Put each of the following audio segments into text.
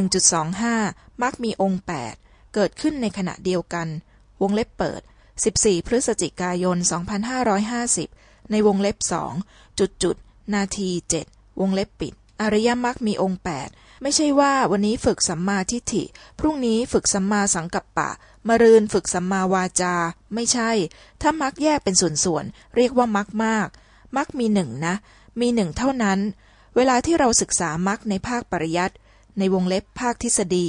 1.25 มักมีองค์ 8 เกิดขึ้นในขณะเดียวกัน วงเล็บเปิด 14 พฤศจิกายน 2550 ในวงเล็บสองจุดจุดนาที 7 วงเล็บปิด อริยมรรคมีองค์ 8 ไม่ใช่ว่าวันนี้ฝึกสัมมาทิฏฐิ พรุ่งนี้ฝึกสัมมาสังกัปปะ มรืนฝึกสัมมาวาจา ไม่ใช่ ถ้ามรรคแยกเป็นส่วนๆ เรียกว่ามรรคมากมรรคมีหนึ่งนะ มีหนึ่งเท่านั้น เวลาที่เราศึกษามรรคในภาคปริยัติ ในวงเล็บภาคทฤษฎี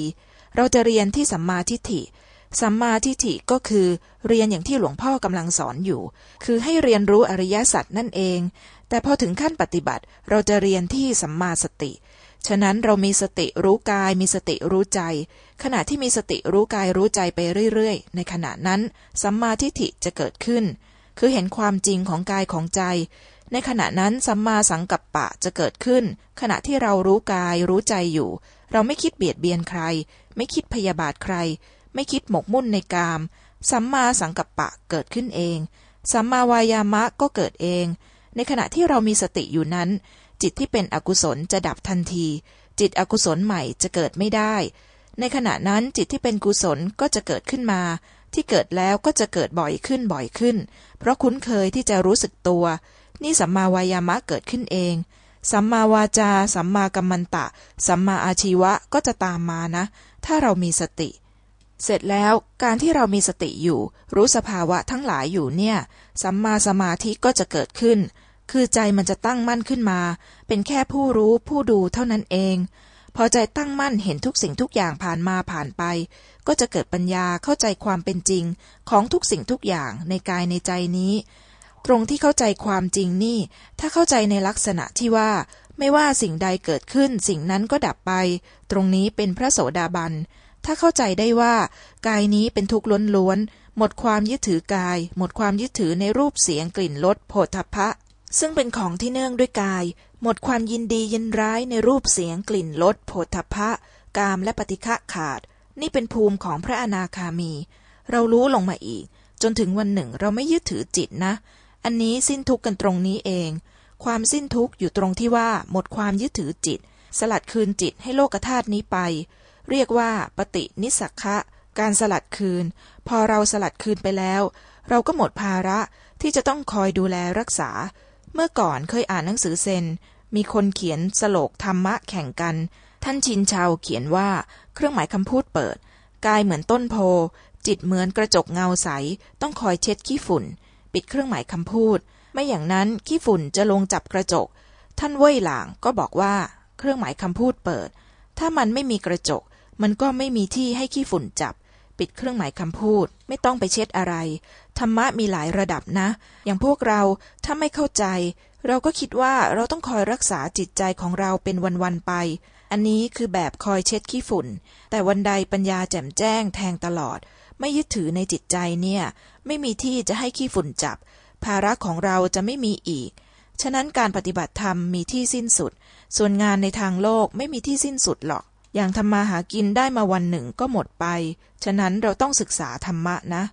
เราจะเรียนที่สัมมาทิฏฐิ สัมมาทิฏฐิก็คือเรียนอย่างที่หลวงพ่อกำลังสอนอยู่ คือให้เรียนรู้อริยสัจนั่นเอง แต่พอถึงขั้นปฏิบัติ เราจะเรียนที่สัมมาสติ ฉะนั้นเรามีสติรู้กาย มีสติรู้ใจ ขณะที่มีสติรู้กายรู้ใจไปเรื่อยๆ ในขณะนั้น สัมมาทิฏฐิจะเกิดขึ้น คือเห็นความจริงของกายของใจ ในขณะนั้นสัมมาสังกัปปะจะเกิดขึ้น ขณะที่เรารู้กายรู้ใจอยู่ เราไม่คิดเบียดเบียนใคร ไม่คิดพยาบาทใคร ไม่คิดหมกมุ่นในกาม สัมมาสังกัปปะเกิดขึ้นเอง สัมมาวายามะก็เกิดเอง ในขณะที่เรามีสติอยู่นั้น จิตที่เป็นอกุศลจะดับทันที จิตอกุศลใหม่จะเกิดไม่ได้ ในขณะนั้นจิตที่เป็นกุศลก็จะเกิดขึ้นมา ที่เกิดแล้วก็จะเกิดบ่อยขึ้นบ่อยขึ้น เพราะคุ้นเคยที่จะรู้สึกตัว นี่สัมมาวายามะเกิดขึ้นเอง สัมมาวาจา สัมมากัมมันตะ สัมมาอาชีวะก็จะตามมานะ ถ้าเรามีสติ เสร็จแล้วการที่เรามีสติอยู่ รู้สภาวะทั้งหลายอยู่เนี่ย สัมมาสมาธิก็จะเกิดขึ้น คือใจมันจะตั้งมั่นขึ้นมา เป็นแค่ผู้รู้ผู้ดูเท่านั้นเอง พอใจตั้งมั่นเห็นทุกสิ่งทุกอย่างผ่านมาผ่านไป ก็จะเกิดปัญญาเข้าใจความเป็นจริงของทุกสิ่งทุกอย่างในกายในใจนี้ ตรงที่เข้าใจความจริงนี่ ถ้าเข้าใจในลักษณะที่ว่า ไม่ว่าสิ่งใดเกิดขึ้น สิ่งนั้นก็ดับไป ตรงนี้เป็นพระโสดาบันถ้าเข้าใจได้ว่า กายนี้เป็นทุกข์ล้วนๆหมดความยึดถือกาย หมดความยึดถือในรูปเสียงกลิ่นรสโผฏฐัพพะซึ่งเป็นของที่เนื่องด้วยกาย หมดความยินดียินร้ายในรูปเสียงกลิ่นรสโผฏฐพะกามและปฏิฆะขาด นี่เป็นภูมิของพระอนาคามี เรารู้ลงมาอีก จนถึงวันหนึ่งเราไม่ยึดถือจิตนะ อันนี้สิ้นทุกข์กันตรงนี้เอง ความสิ้นทุกข์อยู่ตรงที่ว่าหมดความยึดถือจิต สลัดคืนจิตให้โลกธาตุนี้ไป เรียกว่าปฏินิสักคะการสลัดคืน พอเราสลัดคืนไปแล้ว เราก็หมดภาระที่จะต้องคอยดูแลรักษา เมื่อก่อนเคยอ่านหนังสือเซน มีคนเขียนสโลกธรรมะแข่งกัน ท่านชินชาวเขียนว่า เครื่องหมายคำพูดเปิด กายเหมือนต้นโพ จิตเหมือนกระจกเงาใส ต้องคอยเช็ดขี้ฝุ่น ปิดเครื่องหมายคำพูด ไม่อย่างนั้นขี้ฝุ่นจะลงจับกระจก ท่านเว่ยหลางก็บอกว่า เครื่องหมายคำพูดเปิด ถ้ามันไม่มีกระจก มันก็ไม่มีที่ให้ขี้ฝุ่นจับ ปิดเครื่องหมายคำพูด ไม่ต้องไปเช็ดอะไร ธรรมะมีหลายระดับนะ อย่างพวกเราถ้าไม่เข้าใจ เราก็คิดว่าเราต้องคอยรักษาจิตใจของเราเป็นวันๆไป อันนี้คือแบบคอยเช็ดขี้ฝุ่น แต่วันใดปัญญาแจ่มแจ้งแทงตลอด ไม่ยึดถือในจิตใจเนี่ย ไม่มีที่จะให้ขี้ฝุ่นจับ ภาระของเราจะไม่มีอีก ฉะนั้นการปฏิบัติธรรมมีที่สิ้นสุด ส่วนงานในทางโลกไม่มีที่สิ้นสุดหรอก อย่างทำมาหากินได้มาวันหนึ่งก็หมดไป ฉะนั้นเราต้องศึกษาธรรมะนะ